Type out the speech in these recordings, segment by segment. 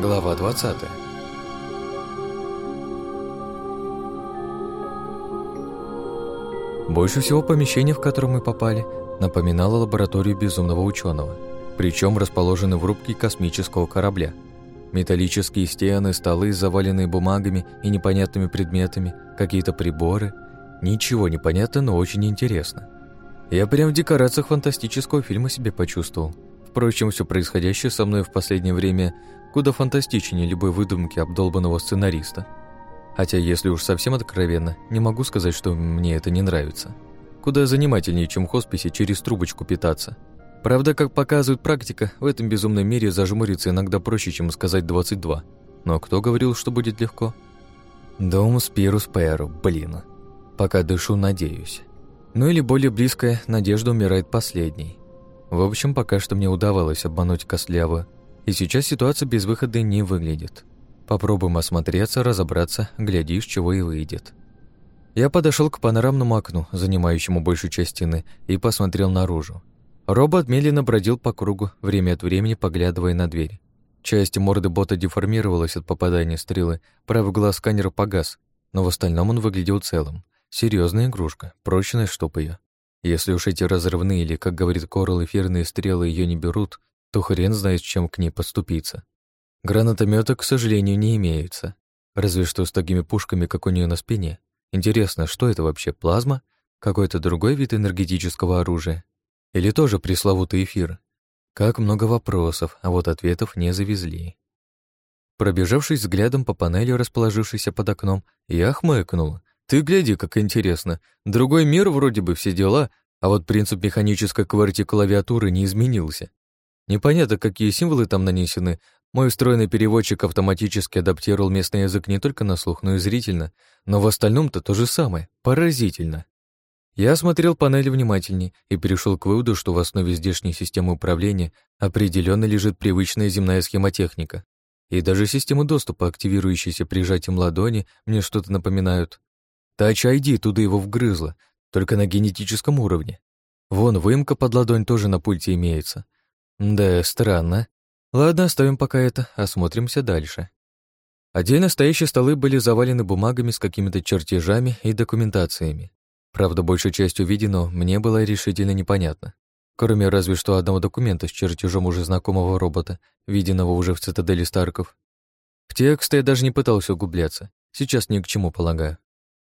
Глава 20 Больше всего помещение, в которое мы попали, напоминало лабораторию безумного ученого, причем расположены в рубке космического корабля. Металлические стены, столы, заваленные бумагами и непонятными предметами, какие-то приборы. Ничего не понятно, но очень интересно. Я прям в декорациях фантастического фильма себе почувствовал. Впрочем, все происходящее со мной в последнее время куда фантастичнее любой выдумки обдолбанного сценариста. Хотя, если уж совсем откровенно, не могу сказать, что мне это не нравится. Куда занимательнее, чем в хосписе через трубочку питаться. Правда, как показывает практика, в этом безумном мире зажмуриться иногда проще, чем сказать 22. Но кто говорил, что будет легко? Дом Спирус Перу, блин. Пока дышу, надеюсь. Ну или более близкая, надежда умирает последней. В общем, пока что мне удавалось обмануть Костляву, и сейчас ситуация без выхода не выглядит. Попробуем осмотреться, разобраться, глядишь, чего и выйдет. Я подошел к панорамному окну, занимающему большую часть стены, и посмотрел наружу. Робот медленно бродил по кругу, время от времени поглядывая на дверь. Часть морды бота деформировалась от попадания стрелы, правый глаз сканера погас, но в остальном он выглядел целым. Серьезная игрушка, прочная чтоб ее. Если уж эти разрывные или, как говорит Корл, эфирные стрелы ее не берут, то хрен знает, чем к ней поступиться. Гранатомета, к сожалению, не имеется. Разве что с такими пушками, как у нее на спине. Интересно, что это вообще, плазма? Какой-то другой вид энергетического оружия? Или тоже пресловутый эфир? Как много вопросов, а вот ответов не завезли. Пробежавшись взглядом по панели, расположившейся под окном, я хмыкнул. Ты гляди, как интересно. Другой мир вроде бы все дела, а вот принцип механической кварти клавиатуры не изменился. Непонятно, какие символы там нанесены. Мой устроенный переводчик автоматически адаптировал местный язык не только на слух, но и зрительно, но в остальном-то то же самое. Поразительно. Я осмотрел панель внимательнее и перешел к выводу, что в основе здешней системы управления определенно лежит привычная земная схемотехника. И даже системы доступа, активирующиеся прижатием ладони, мне что-то напоминают. Touch ID туда его вгрызло, только на генетическом уровне. Вон, выемка под ладонь тоже на пульте имеется. Да, странно. Ладно, оставим пока это, осмотримся дальше. Отдельно стоящие столы были завалены бумагами с какими-то чертежами и документациями. Правда, большая часть увиденного мне было решительно непонятно. Кроме разве что одного документа с чертежом уже знакомого робота, виденного уже в цитадели Старков. В текст я даже не пытался углубляться. Сейчас ни к чему, полагаю.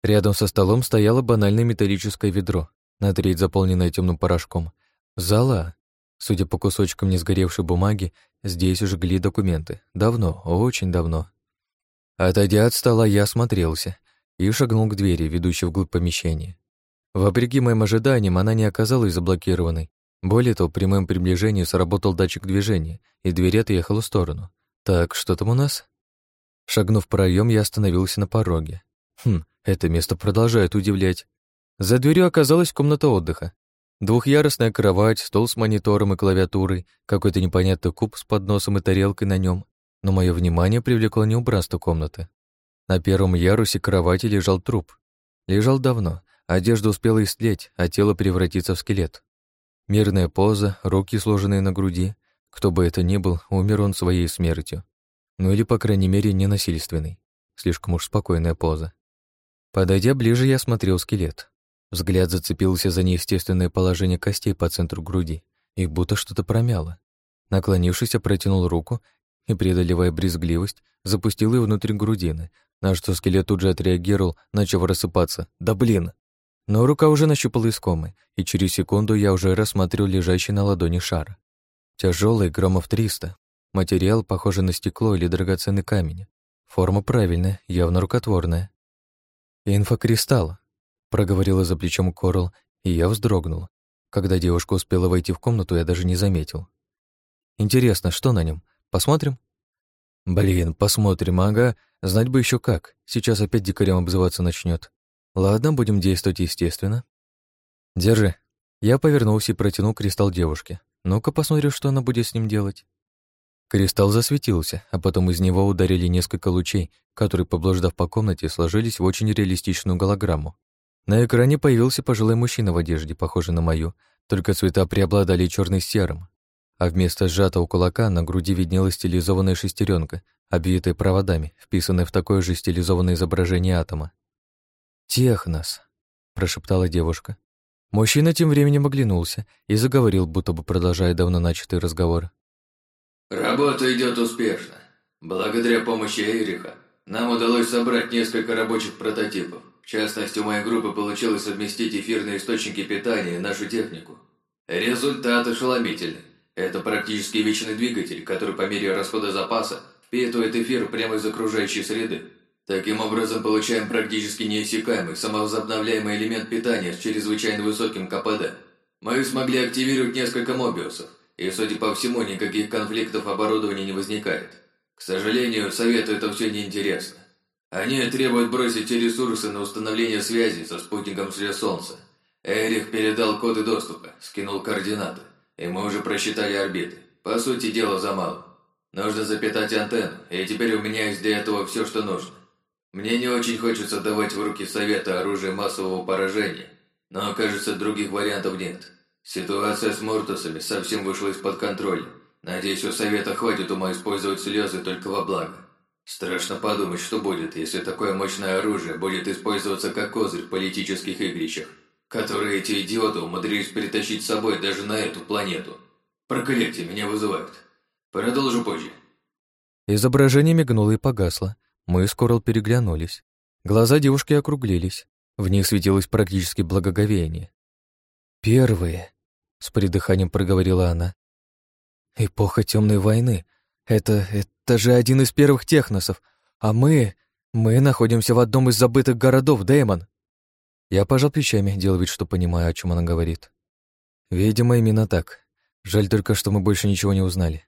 Рядом со столом стояло банальное металлическое ведро, на треть заполненное темным порошком. Зала. Судя по кусочкам несгоревшей бумаги, здесь жгли документы. Давно, очень давно. Отойдя от стола, я осмотрелся и шагнул к двери, ведущей вглубь помещения. Вопреки моим ожиданиям, она не оказалась заблокированной. Более того, при моем приближении сработал датчик движения, и дверь отъехала в сторону. Так, что там у нас? Шагнув в проем, я остановился на пороге. Хм, это место продолжает удивлять. За дверью оказалась комната отдыха. Двухъярусная кровать, стол с монитором и клавиатурой, какой-то непонятный куб с подносом и тарелкой на нем. Но мое внимание привлекло не убранство комнаты. На первом ярусе кровати лежал труп. Лежал давно, одежда успела истлеть, а тело превратиться в скелет. Мирная поза, руки сложенные на груди. Кто бы это ни был, умер он своей смертью. Ну или, по крайней мере, ненасильственной. Слишком уж спокойная поза. Подойдя ближе, я смотрел скелет. Взгляд зацепился за неестественное положение костей по центру груди. Их будто что-то промяло. Наклонившись, я протянул руку и, преодолевая брезгливость, запустил ее внутрь грудины, на что скелет тут же отреагировал, начав рассыпаться. «Да блин!» Но рука уже нащупала искомый, и через секунду я уже рассмотрел лежащий на ладони шар. Тяжелый, граммов 300. Материал, похожий на стекло или драгоценный камень. Форма правильная, явно рукотворная. «Инфокристалл», проговорила за плечом Корл, и я вздрогнул. Когда девушка успела войти в комнату, я даже не заметил. Интересно, что на нем? Посмотрим? Блин, посмотрим, ага. Знать бы еще как. Сейчас опять дикарем обзываться начнет. Ладно, будем действовать естественно. Держи. Я повернулся и протянул кристалл девушке. Ну-ка посмотрим, что она будет с ним делать. Кристалл засветился, а потом из него ударили несколько лучей, которые, поблуждав по комнате, сложились в очень реалистичную голограмму. На экране появился пожилой мужчина в одежде, похожий на мою, только цвета преобладали черный с серым. А вместо сжатого кулака на груди виднелась стилизованная шестеренка, обвитой проводами, вписанной в такое же стилизованное изображение атома. «Технос», — прошептала девушка. Мужчина тем временем оглянулся и заговорил, будто бы продолжая давно начатый разговор. «Работа идет успешно. Благодаря помощи Эриха нам удалось собрать несколько рабочих прототипов. В частности, у моей группы получилось совместить эфирные источники питания и нашу технику. Результат ошеломительный. Это практически вечный двигатель, который по мере расхода запаса впитывает эфир прямо из окружающей среды. Таким образом, получаем практически неиссякаемый, самовозобновляемый элемент питания с чрезвычайно высоким КПД. Мы смогли активировать несколько мобиусов, и, судя по всему, никаких конфликтов оборудования не возникает. К сожалению, Совету это все неинтересно. Они требуют бросить те ресурсы на установление связи со спутником Среди Солнца. Эрих передал коды доступа, скинул координаты, и мы уже просчитали орбиты. По сути дела, за мало. Нужно запитать антенну, и теперь у меня есть для этого все, что нужно. Мне не очень хочется давать в руки Совета оружие массового поражения, но, кажется, других вариантов нет. Ситуация с Мортусами совсем вышла из-под контроля. Надеюсь, у Совета хватит ума использовать слезы только во благо. Страшно подумать, что будет, если такое мощное оружие будет использоваться как козырь в политических игрищах, которые эти идиоты умудрились перетащить с собой даже на эту планету. Проклятие меня вызывают. Продолжу позже. Изображение мигнуло и погасло. Мы с Корл переглянулись. Глаза девушки округлились. В них светилось практически благоговение. «Первые», — с придыханием проговорила она. «Эпоха темной войны. Это... это же один из первых техносов. А мы... мы находимся в одном из забытых городов, Дэймон». Я пожал плечами, делал вид, что понимаю, о чем она говорит. Видимо, именно так. Жаль только, что мы больше ничего не узнали.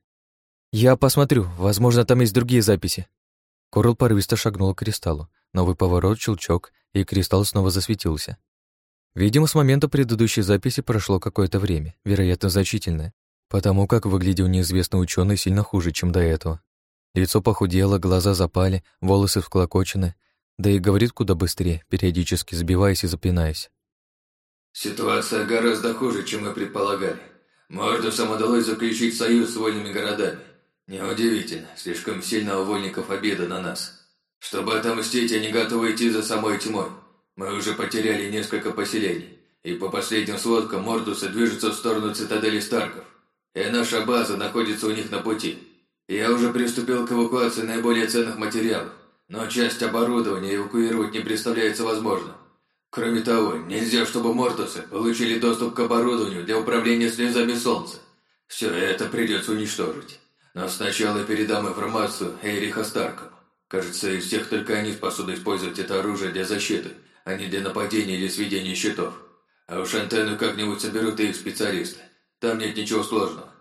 Я посмотрю, возможно, там есть другие записи. Корл порывисто шагнул к кристаллу. Новый поворот, щелчок, и кристалл снова засветился. Видимо, с момента предыдущей записи прошло какое-то время, вероятно, значительное, потому как выглядел неизвестный ученый сильно хуже, чем до этого. Лицо похудело, глаза запали, волосы всклокочены, да и говорит куда быстрее, периодически сбиваясь и запинаясь. «Ситуация гораздо хуже, чем мы предполагали. Мордусам удалось заключить союз с вольными городами. Неудивительно, слишком сильно у вольников обида на нас. Чтобы отомстить, они готовы идти за самой тьмой. Мы уже потеряли несколько поселений, и по последним сводкам Мордусы движутся в сторону цитадели Старков, и наша база находится у них на пути. Я уже приступил к эвакуации наиболее ценных материалов, но часть оборудования эвакуировать не представляется возможным. Кроме того, нельзя, чтобы Мортусы получили доступ к оборудованию для управления слезами Солнца. Все это придется уничтожить. Но сначала передам информацию Эриха Старкам. Кажется, из всех только они способны использовать это оружие для защиты, а не для нападения или сведения счетов. А уж антенну как-нибудь соберут их специалисты. Там нет ничего сложного.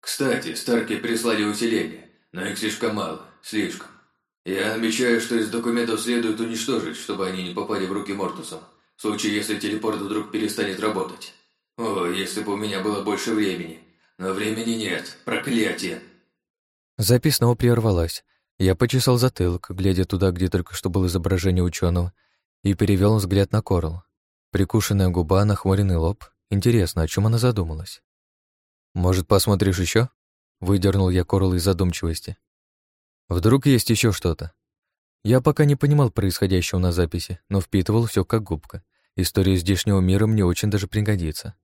Кстати, Старки прислали усиление, но их слишком мало, слишком. Я намечаю, что из документов следует уничтожить, чтобы они не попали в руки Мортусам, в случае, если телепорт вдруг перестанет работать. О, если бы у меня было больше времени. Но времени нет, проклятие. Запись снова прервалась. Я почесал затылок, глядя туда, где только что было изображение ученого, и перевел взгляд на Корл. Прикушенная губа, нахмуренный лоб. Интересно, о чем она задумалась? «Может, посмотришь еще? Выдернул я Корл из задумчивости. «Вдруг есть еще что-то?» Я пока не понимал происходящего на записи, но впитывал все как губка. История здешнего мира мне очень даже пригодится.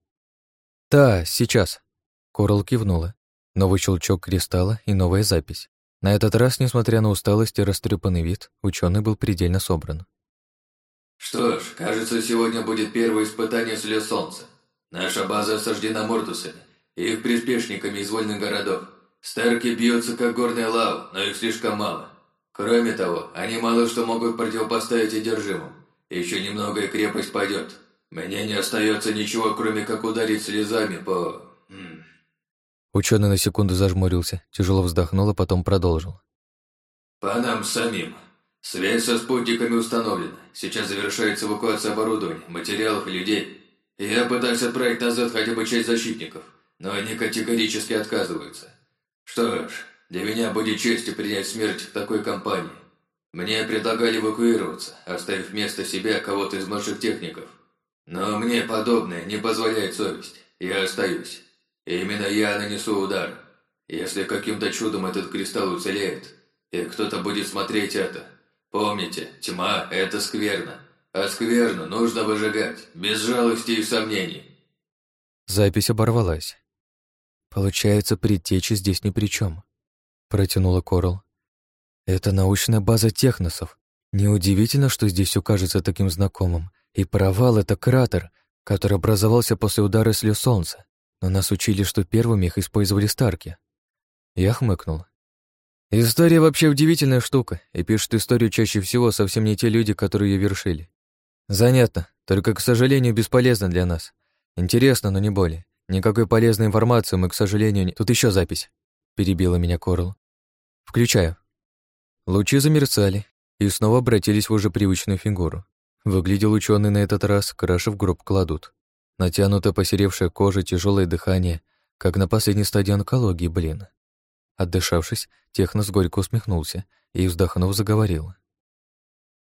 «Да, сейчас», — Корл кивнула. Новый щелчок кристалла и новая запись. На этот раз, несмотря на усталость и растрепанный вид, ученый был предельно собран. «Что ж, кажется, сегодня будет первое испытание с Солнца. Наша база осаждена Мортусами и их приспешниками из вольных городов. Старки бьются, как горная лава, но их слишком мало. Кроме того, они мало что могут противопоставить одержимым. Еще немного и крепость пойдет. Мне не остается ничего, кроме как ударить слезами по... Ученый на секунду зажмурился, тяжело вздохнул, а потом продолжил. «По нам самим. Связь со спутниками установлена. Сейчас завершается эвакуация оборудования, материалов и людей. Я пытаюсь отправить назад хотя бы часть защитников, но они категорически отказываются. Что ж, для меня будет честью принять смерть в такой компании. Мне предлагали эвакуироваться, оставив вместо себя кого-то из младших техников. Но мне подобное не позволяет совесть. Я остаюсь. Именно я нанесу удар. Если каким-то чудом этот кристалл уцелеет, и кто-то будет смотреть это. Помните, тьма – это скверно, а скверно нужно выжигать, без жалости и сомнений». Запись оборвалась. «Получается, предтечи здесь ни при чем», — протянула Корл. «Это научная база техносов. Неудивительно, что здесь все кажется таким знакомым. И провал — это кратер, который образовался после удара слез солнца. Но нас учили, что первыми их использовали Старки. Я хмыкнул. История вообще удивительная штука, и пишут историю чаще всего совсем не те люди, которые ее вершили. Занятно, только, к сожалению, бесполезно для нас. Интересно, но не более. Никакой полезной информации мы, к сожалению, не... Тут еще запись. Перебила меня Корл. Включаю. Лучи замерцали и снова обратились в уже привычную фигуру. Выглядел ученый на этот раз, краши в гроб кладут. Натянутая посеревшая кожа, тяжелое дыхание, как на последней стадии онкологии, блин. Отдышавшись, Технос горько усмехнулся и, вздохнув, заговорил.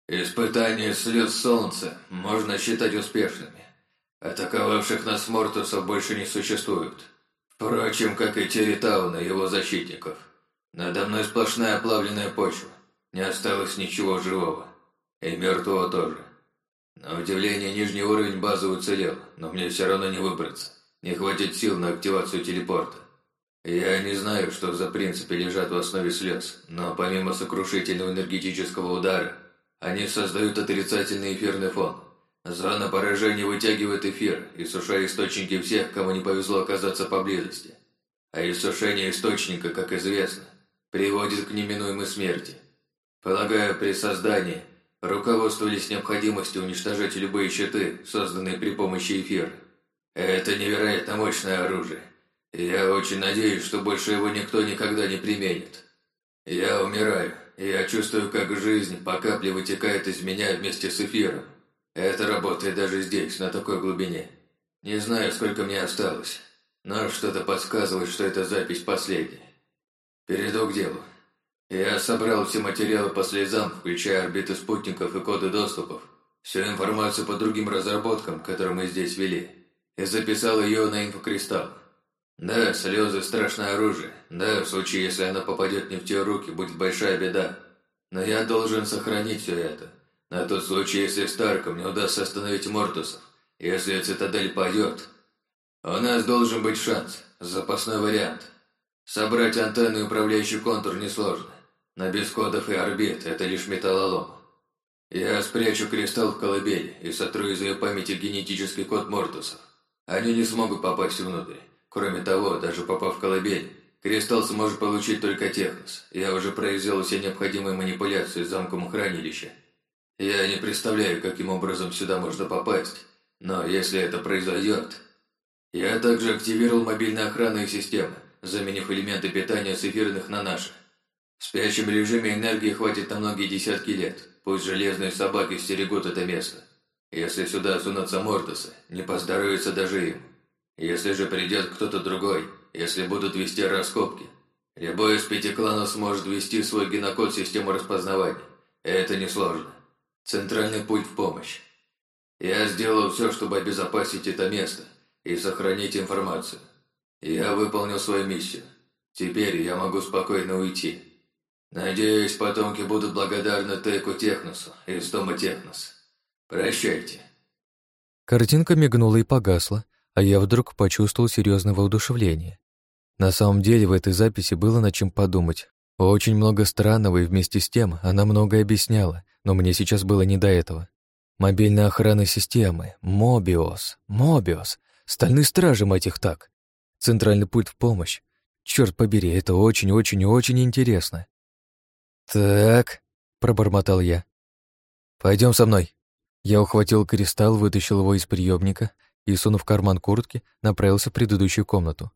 «Испытание слез солнца можно считать успешными. Атаковавших нас Мортусов больше не существует. Впрочем, как и Территауна и его защитников. Надо мной сплошная оплавленная почва. Не осталось ничего живого. И мертвого тоже. На удивление, нижний уровень базы уцелел, но мне все равно не выбраться. Не хватит сил на активацию телепорта. Я не знаю, что за принципы лежат в основе слез, но помимо сокрушительного энергетического удара, они создают отрицательный эфирный фон. Зона поражения вытягивает эфир, иссушая источники всех, кому не повезло оказаться поблизости. А иссушение источника, как известно, приводит к неминуемой смерти. Полагаю, при создании руководствовались необходимостью уничтожать любые щиты, созданные при помощи эфира. Это невероятно мощное оружие. Я очень надеюсь, что больше его никто никогда не применит. Я умираю, и я чувствую, как жизнь по капле вытекает из меня вместе с эфиром. Это работает даже здесь, на такой глубине. Не знаю, сколько мне осталось, но что-то подсказывает, что эта запись последняя. Перейду к делу. Я собрал все материалы по слезам, включая орбиты спутников и коды доступов, всю информацию по другим разработкам, которые мы здесь вели, и записал ее на инфокристалл. Да, слезы – страшное оружие. Да, в случае, если она попадет не в те руки, будет большая беда. Но я должен сохранить все это. На тот случай, если Старком не удастся остановить Мортусов, если цитадель падет. У нас должен быть шанс, запасной вариант. Собрать антенну и управляющий контур несложно. На без и орбит это лишь металлолом. Я спрячу кристалл в колыбель и сотру из ее памяти генетический код Мортусов. Они не смогут попасть внутрь. Кроме того, даже попав в колыбель, кристалл сможет получить только технос. Я уже произвел все необходимые манипуляции с замком хранилища. Я не представляю, каким образом сюда можно попасть, но если это произойдет... Я также активировал мобильные охранные системы, заменив элементы питания с эфирных на наши. В спящем режиме энергии хватит на многие десятки лет. Пусть железные собаки стерегут это место. Если сюда сунутся Мортусы, не поздоровится даже им. Если же придет кто-то другой, если будут вести раскопки, любой из пяти кланов сможет ввести свой генокод в систему распознавания. Это несложно. Центральный путь в помощь. Я сделал все, чтобы обезопасить это место и сохранить информацию. Я выполнил свою миссию. Теперь я могу спокойно уйти. Надеюсь, потомки будут благодарны Теку Техносу из дома Технос. Прощайте. Картинка мигнула и погасла, а я вдруг почувствовал серьезное воодушевление. На самом деле в этой записи было над чем подумать. Очень много странного, и вместе с тем она многое объясняла, но мне сейчас было не до этого. Мобильная охрана системы, Мобиос, Мобиос, стальные стражи, мать их так. Центральный путь в помощь. Черт побери, это очень-очень-очень интересно. «Так», — пробормотал я. Пойдем со мной». Я ухватил кристалл, вытащил его из приемника и, сунув карман куртки, направился в предыдущую комнату.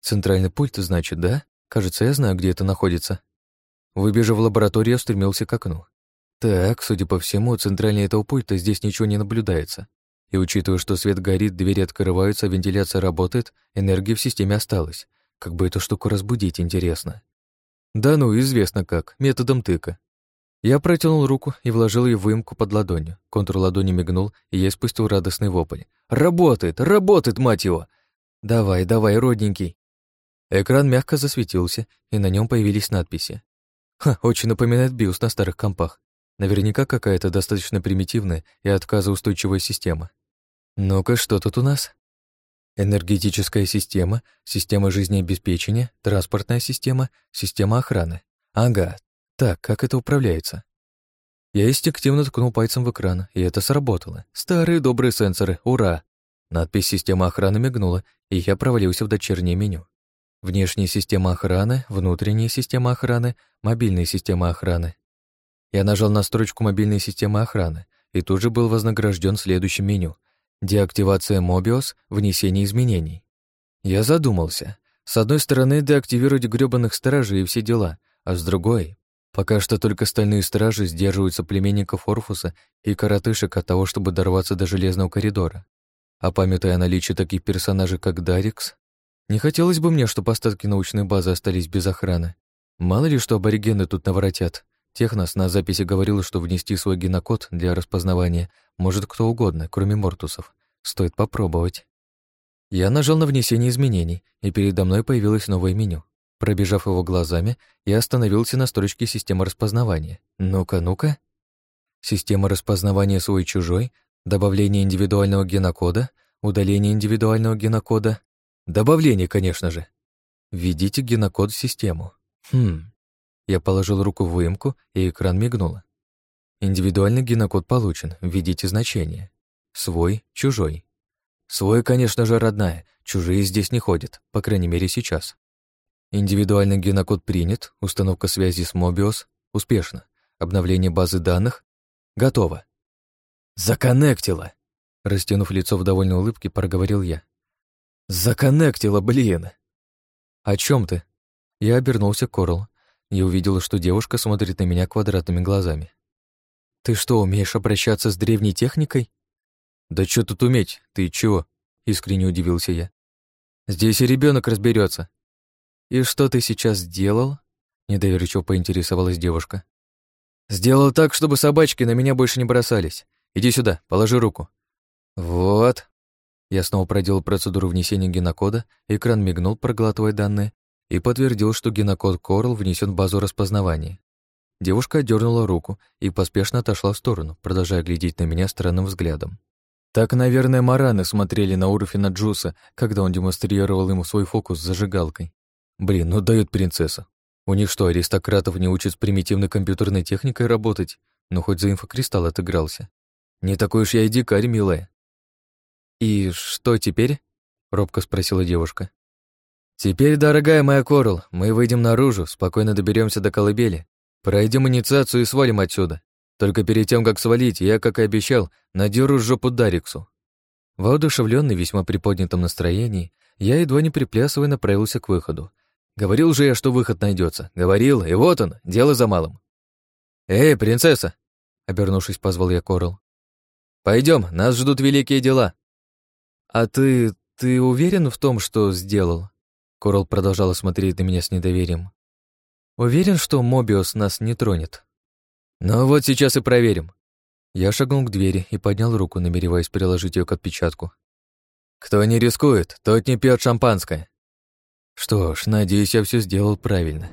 Центральный пульт, значит, да? Кажется, я знаю, где это находится. Выбежав в лабораторию, я устремился к окну. Так, судя по всему, центральнее этого пульта здесь ничего не наблюдается. И учитывая, что свет горит, двери открываются, вентиляция работает, энергии в системе осталось. Как бы эту штуку разбудить, интересно. Да ну, известно как, методом тыка. Я протянул руку и вложил ее в выемку под ладонью. Контур ладони мигнул, и я спустил радостный вопль. «Работает! Работает, мать его!» «Давай, давай, родненький!» Экран мягко засветился, и на нем появились надписи. Ха, очень напоминает BIOS на старых компах. Наверняка какая-то достаточно примитивная и отказоустойчивая система. Ну-ка, что тут у нас? Энергетическая система, система жизнеобеспечения, транспортная система, система охраны. Ага. Так, как это управляется? Я инстинктивно ткнул пальцем в экран, и это сработало. Старые добрые сенсоры, ура! Надпись «Система охраны» мигнула, и я провалился в дочернее меню. Внешняя система охраны, внутренняя система охраны, мобильная система охраны. Я нажал на строчку мобильной системы охраны и тут же был вознагражден следующим меню — деактивация Mobius, внесение изменений. Я задумался. С одной стороны, деактивировать грёбаных стражей и все дела, а с другой — пока что только стальные стражи сдерживают соплеменников Орфуса и коротышек от того, чтобы дорваться до железного коридора. А памятая о наличии таких персонажей, как Дарикс, не хотелось бы мне, чтобы остатки научной базы остались без охраны. Мало ли, что аборигены тут наворотят. Технос на записи говорил, что внести свой генокод для распознавания может кто угодно, кроме мортусов. Стоит попробовать. Я нажал на внесение изменений, и передо мной появилось новое меню. Пробежав его глазами, я остановился на строчке системы распознавания. Ну-ка, ну-ка. Система распознавания свой-чужой, добавление индивидуального генокода, удаление индивидуального генокода, Добавление, конечно же. Введите генокод в систему. Хм. Я положил руку в выемку, и экран мигнул. Индивидуальный генокод получен. Введите значение. Свой, чужой. Свой, конечно же, родная. Чужие здесь не ходят, по крайней мере, сейчас. Индивидуальный генокод принят. Установка связи с Mobius. Успешно. Обновление базы данных. Готово. Законнектило. Растянув лицо в довольной улыбке, проговорил я. Законнектила, блин. О чем ты? Я обернулся к Корл и увидел, что девушка смотрит на меня квадратными глазами. Ты что, умеешь обращаться с древней техникой? Да что тут уметь? Ты чего? Искренне удивился я. Здесь и ребенок разберется. И что ты сейчас сделал? Недоверчиво поинтересовалась девушка. Сделал так, чтобы собачки на меня больше не бросались. Иди сюда, положи руку. Вот, я снова проделал процедуру внесения генокода, экран мигнул, проглатывая данные, и подтвердил, что генокод Корл внесен в базу распознавания. Девушка дернула руку и поспешно отошла в сторону, продолжая глядеть на меня странным взглядом. Так, наверное, мараны смотрели на Урфина Джуса, когда он демонстрировал ему свой фокус с зажигалкой. Блин, ну дают принцесса. У них что, аристократов не учат с примитивной компьютерной техникой работать? Ну, хоть за инфокристалл отыгрался. Не такой уж я и дикарь, милая. «И что теперь?» — робко спросила девушка. «Теперь, дорогая моя Корл, мы выйдем наружу, спокойно доберемся до колыбели, пройдем инициацию и свалим отсюда. Только перед тем, как свалить, я, как и обещал, надеру жопу Дариксу». Воодушевленный, весьма приподнятом настроении, я, едва не приплясывая, направился к выходу. Говорил же я, что выход найдется. Говорил, и вот он, дело за малым. «Эй, принцесса!» — обернувшись, позвал я Корл. Пойдем, нас ждут великие дела». «А ты... ты уверен в том, что сделал?» Корал продолжала смотреть на меня с недоверием. «Уверен, что Мобиус нас не тронет?» «Ну вот сейчас и проверим». Я шагнул к двери и поднял руку, намереваясь приложить ее к отпечатку. «Кто не рискует, тот не пьет шампанское». Что ж, надеюсь, я все сделал правильно.